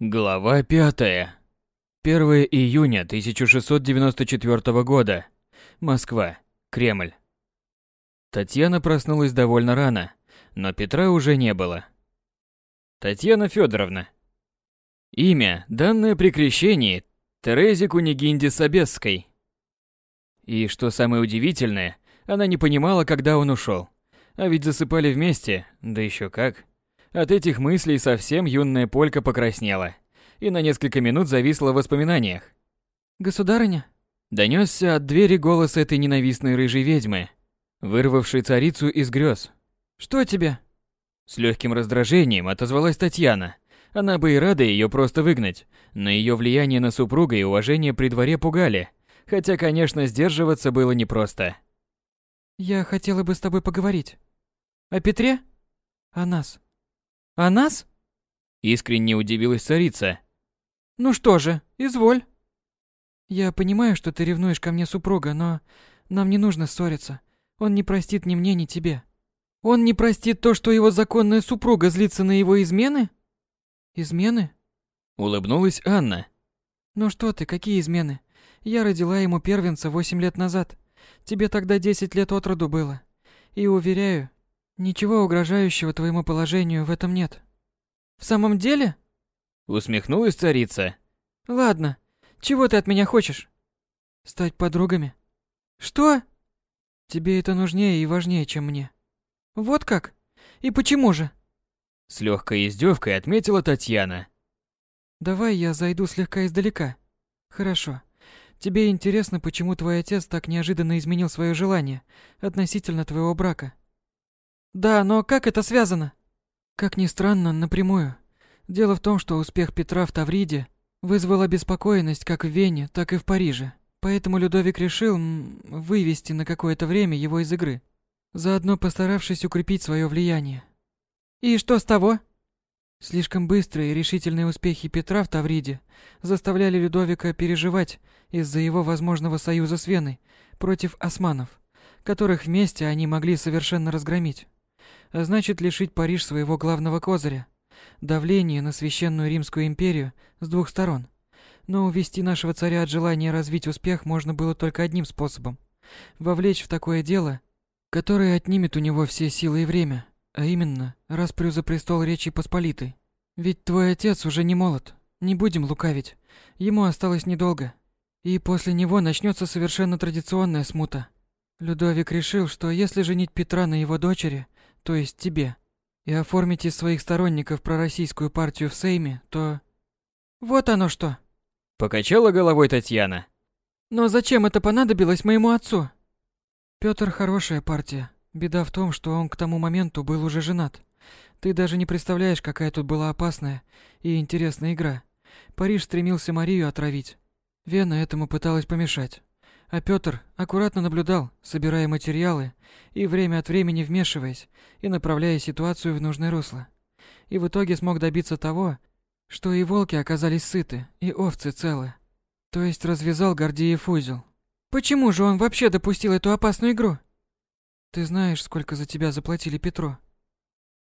Глава 5. 1 июня 1694 года. Москва. Кремль. Татьяна проснулась довольно рано, но Петра уже не было. Татьяна Федоровна. Имя, данное при крещении Терезе Кунигинде Собесской. И что самое удивительное, она не понимала, когда он ушел. А ведь засыпали вместе, да еще как. От этих мыслей совсем юная полька покраснела и на несколько минут зависла в воспоминаниях. «Государыня?» Донесся от двери голос этой ненавистной рыжей ведьмы, вырвавшей царицу из грез. «Что тебе?» С легким раздражением отозвалась Татьяна. Она бы и рада ее просто выгнать, но ее влияние на супруга и уважение при дворе пугали, хотя, конечно, сдерживаться было непросто. «Я хотела бы с тобой поговорить. О Петре? О нас. О нас?» Искренне удивилась царица. «Ну что же, изволь». «Я понимаю, что ты ревнуешь ко мне супруга, но нам не нужно ссориться. Он не простит ни мне, ни тебе. Он не простит то, что его законная супруга злится на его измены?» «Измены?» Улыбнулась Анна. «Ну что ты, какие измены? Я родила ему первенца восемь лет назад. Тебе тогда десять лет от роду было. И уверяю, Ничего угрожающего твоему положению в этом нет. В самом деле? Усмехнулась царица. Ладно. Чего ты от меня хочешь? Стать подругами. Что? Тебе это нужнее и важнее, чем мне. Вот как? И почему же? С легкой издевкой отметила Татьяна. Давай я зайду слегка издалека. Хорошо. Тебе интересно, почему твой отец так неожиданно изменил свое желание относительно твоего брака? Да, но как это связано? Как ни странно, напрямую. Дело в том, что успех Петра в Тавриде вызвал обеспокоенность как в Вене, так и в Париже. Поэтому Людовик решил вывести на какое-то время его из игры, заодно постаравшись укрепить свое влияние. И что с того? Слишком быстрые и решительные успехи Петра в Тавриде заставляли Людовика переживать из-за его возможного союза с Веной против османов, которых вместе они могли совершенно разгромить а значит лишить Париж своего главного козыря – давление на Священную Римскую империю с двух сторон. Но увести нашего царя от желания развить успех можно было только одним способом – вовлечь в такое дело, которое отнимет у него все силы и время, а именно распрю за престол Речи Посполитой. Ведь твой отец уже не молод, не будем лукавить, ему осталось недолго. И после него начнется совершенно традиционная смута. Людовик решил, что если женить Петра на его дочери – то есть тебе, и оформите своих сторонников пророссийскую партию в Сейме, то... Вот оно что. Покачала головой Татьяна. Но зачем это понадобилось моему отцу? Пётр хорошая партия. Беда в том, что он к тому моменту был уже женат. Ты даже не представляешь, какая тут была опасная и интересная игра. Париж стремился Марию отравить. Вена этому пыталась помешать. А Пётр аккуратно наблюдал, собирая материалы и время от времени вмешиваясь и направляя ситуацию в нужное русло. И в итоге смог добиться того, что и волки оказались сыты, и овцы целы. То есть развязал Гордеев узел. Почему же он вообще допустил эту опасную игру? Ты знаешь, сколько за тебя заплатили Петру?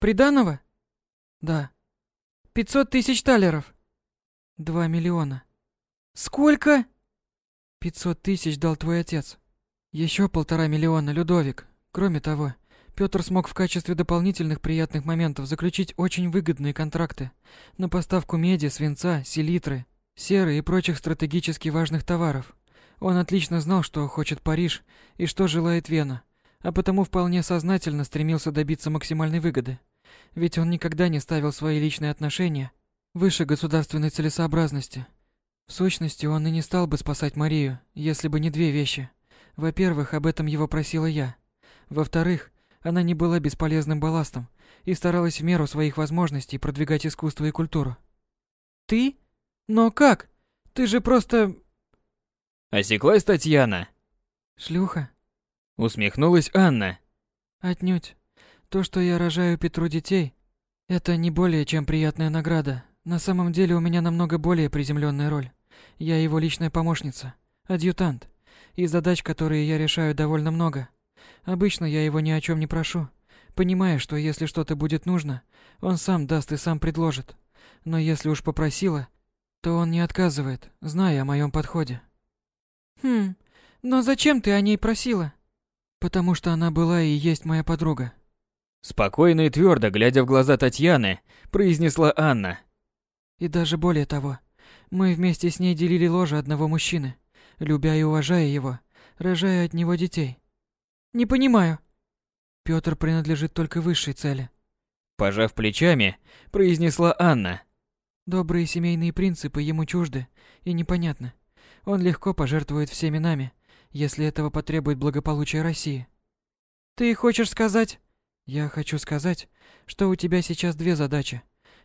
Приданного? Да. Пятьсот тысяч талеров. Два миллиона. Сколько? Пятьсот тысяч дал твой отец. Еще полтора миллиона, Людовик. Кроме того, Петр смог в качестве дополнительных приятных моментов заключить очень выгодные контракты на поставку меди, свинца, селитры, серы и прочих стратегически важных товаров. Он отлично знал, что хочет Париж и что желает Вена, а потому вполне сознательно стремился добиться максимальной выгоды. Ведь он никогда не ставил свои личные отношения выше государственной целесообразности. В сущности, он и не стал бы спасать Марию, если бы не две вещи. Во-первых, об этом его просила я. Во-вторых, она не была бесполезным балластом и старалась в меру своих возможностей продвигать искусство и культуру. Ты? Но как? Ты же просто... Осеклась Татьяна. Шлюха? Усмехнулась Анна. Отнюдь. То, что я рожаю Петру детей, это не более чем приятная награда. На самом деле у меня намного более приземленная роль. Я его личная помощница, адъютант, и задач, которые я решаю, довольно много. Обычно я его ни о чем не прошу, понимая, что если что-то будет нужно, он сам даст и сам предложит. Но если уж попросила, то он не отказывает, зная о моем подходе. Хм, но зачем ты о ней просила? Потому что она была и есть моя подруга. Спокойно и твердо, глядя в глаза Татьяны, произнесла Анна. И даже более того, мы вместе с ней делили ложе одного мужчины, любя и уважая его, рожая от него детей. Не понимаю. Пётр принадлежит только высшей цели. Пожав плечами, произнесла Анна. Добрые семейные принципы ему чужды и непонятны. Он легко пожертвует всеми нами, если этого потребует благополучие России. Ты хочешь сказать? Я хочу сказать, что у тебя сейчас две задачи.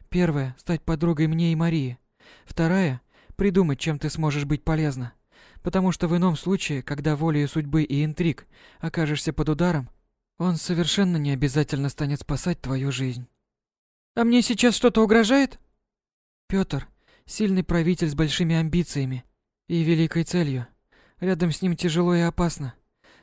Первая стать подругой мне и Марии. Вторая придумать, чем ты сможешь быть полезна. Потому что в ином случае, когда волею судьбы и интриг окажешься под ударом, он совершенно не обязательно станет спасать твою жизнь. А мне сейчас что-то угрожает? Пётр сильный правитель с большими амбициями и великой целью. Рядом с ним тяжело и опасно.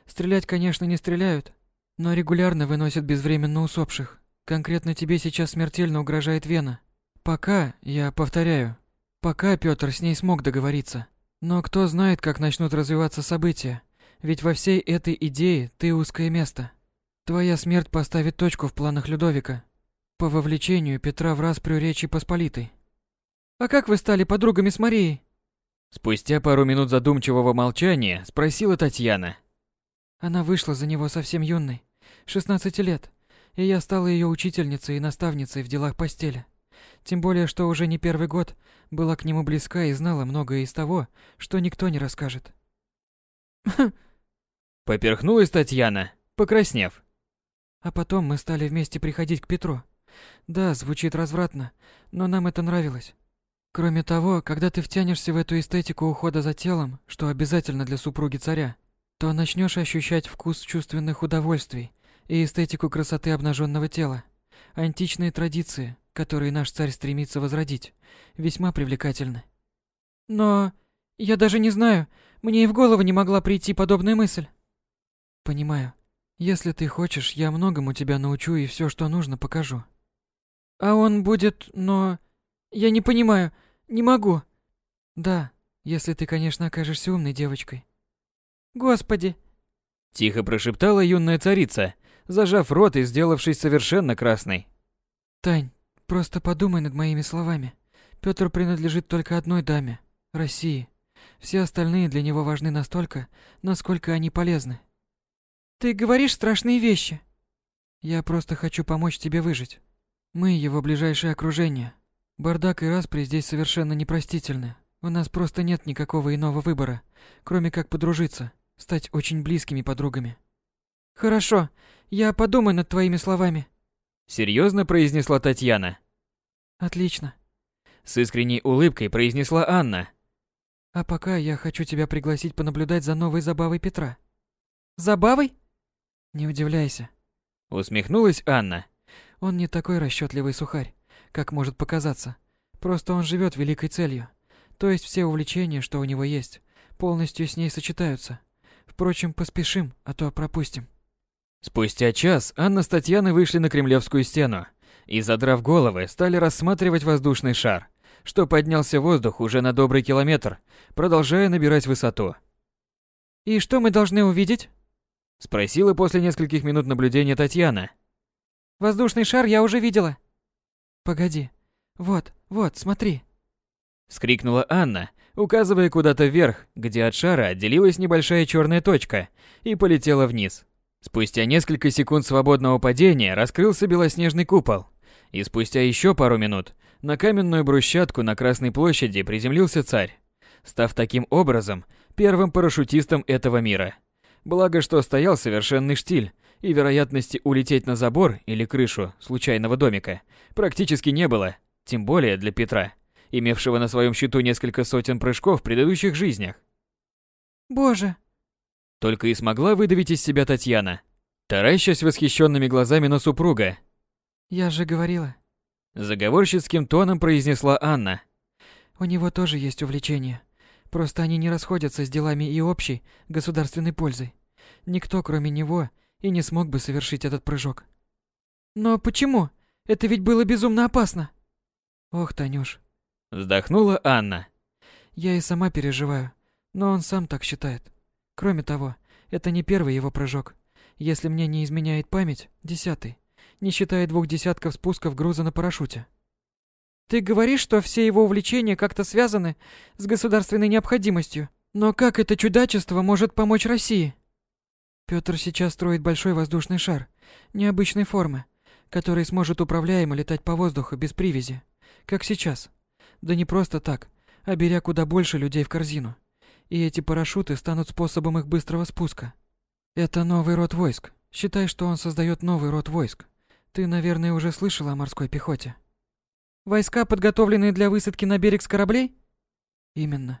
Стрелять, конечно, не стреляют, но регулярно выносят безвременно усопших. Конкретно тебе сейчас смертельно угрожает Вена. Пока, я повторяю, пока Пётр с ней смог договориться. Но кто знает, как начнут развиваться события. Ведь во всей этой идее ты узкое место. Твоя смерть поставит точку в планах Людовика. По вовлечению Петра в распрю Речи Посполитой. А как вы стали подругами с Марией? Спустя пару минут задумчивого молчания спросила Татьяна. Она вышла за него совсем юной, 16 лет, и я стала ее учительницей и наставницей в делах постели. Тем более, что уже не первый год была к нему близка и знала многое из того, что никто не расскажет. Поперхнулась Татьяна, покраснев. А потом мы стали вместе приходить к Петру. Да, звучит развратно, но нам это нравилось. Кроме того, когда ты втянешься в эту эстетику ухода за телом, что обязательно для супруги царя, то начнешь ощущать вкус чувственных удовольствий и эстетику красоты обнаженного тела. Античные традиции, которые наш царь стремится возродить, весьма привлекательны. Но я даже не знаю, мне и в голову не могла прийти подобная мысль. Понимаю. Если ты хочешь, я многому тебя научу и все, что нужно, покажу. А он будет, но... Я не понимаю, не могу. Да, если ты, конечно, окажешься умной девочкой. Господи!» Тихо прошептала юная царица, зажав рот и сделавшись совершенно красной. «Тань, просто подумай над моими словами. Пётр принадлежит только одной даме – России. Все остальные для него важны настолько, насколько они полезны. Ты говоришь страшные вещи. Я просто хочу помочь тебе выжить. Мы его ближайшее окружение. Бардак и распри здесь совершенно непростительны. У нас просто нет никакого иного выбора, кроме как подружиться стать очень близкими подругами. Хорошо, я подумаю над твоими словами. Серьезно произнесла Татьяна. Отлично. С искренней улыбкой произнесла Анна. А пока я хочу тебя пригласить понаблюдать за новой забавой Петра. Забавой? Не удивляйся. Усмехнулась Анна. Он не такой расчетливый сухарь, как может показаться. Просто он живет великой целью. То есть все увлечения, что у него есть, полностью с ней сочетаются. Впрочем, поспешим, а то пропустим. Спустя час Анна с Татьяной вышли на Кремлевскую стену и, задрав головы, стали рассматривать воздушный шар, что поднялся в воздух уже на добрый километр, продолжая набирать высоту. «И что мы должны увидеть?» – спросила после нескольких минут наблюдения Татьяна. «Воздушный шар я уже видела». «Погоди. Вот, вот, смотри». Вскрикнула Анна, указывая куда-то вверх, где от шара отделилась небольшая черная точка и полетела вниз. Спустя несколько секунд свободного падения раскрылся белоснежный купол, и спустя еще пару минут на каменную брусчатку на Красной площади приземлился царь, став таким образом первым парашютистом этого мира. Благо, что стоял совершенный штиль, и вероятности улететь на забор или крышу случайного домика практически не было, тем более для Петра имевшего на своем счету несколько сотен прыжков в предыдущих жизнях. «Боже!» Только и смогла выдавить из себя Татьяна, таращась восхищенными глазами на супруга. «Я же говорила». Заговорщицким тоном произнесла Анна. «У него тоже есть увлечения. Просто они не расходятся с делами и общей, государственной пользой. Никто, кроме него, и не смог бы совершить этот прыжок». «Но почему? Это ведь было безумно опасно!» Ох, Танюш. Вздохнула Анна. Я и сама переживаю, но он сам так считает. Кроме того, это не первый его прыжок. Если мне не изменяет память, десятый, не считая двух десятков спусков груза на парашюте. Ты говоришь, что все его увлечения как-то связаны с государственной необходимостью. Но как это чудачество может помочь России? Пётр сейчас строит большой воздушный шар необычной формы, который сможет управляемо летать по воздуху без привязи, как сейчас. Да не просто так, а беря куда больше людей в корзину. И эти парашюты станут способом их быстрого спуска. Это новый род войск. Считай, что он создает новый род войск. Ты, наверное, уже слышала о морской пехоте. Войска, подготовленные для высадки на берег с кораблей? Именно.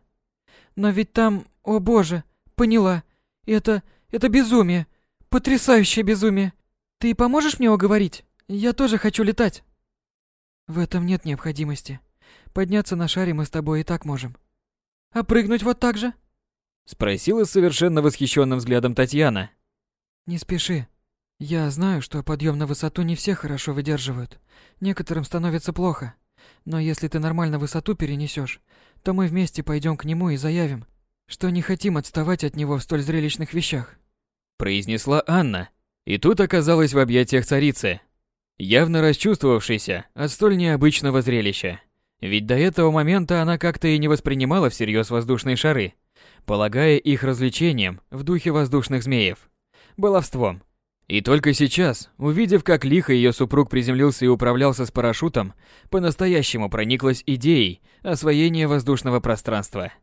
Но ведь там, о боже, поняла. Это это безумие. Потрясающее безумие. Ты поможешь мне уговорить? Я тоже хочу летать. В этом нет необходимости. Подняться на шаре мы с тобой и так можем. А прыгнуть вот так же? Спросила совершенно восхищенным взглядом Татьяна. Не спеши. Я знаю, что подъем на высоту не все хорошо выдерживают. Некоторым становится плохо. Но если ты нормально высоту перенесешь, то мы вместе пойдем к нему и заявим, что не хотим отставать от него в столь зрелищных вещах. Произнесла Анна, и тут оказалась в объятиях царицы, явно расчувствовавшейся от столь необычного зрелища. Ведь до этого момента она как-то и не воспринимала всерьез воздушные шары, полагая их развлечением в духе воздушных змеев, баловством. И только сейчас, увидев, как лихо ее супруг приземлился и управлялся с парашютом, по-настоящему прониклась идеей освоения воздушного пространства –